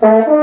Wow.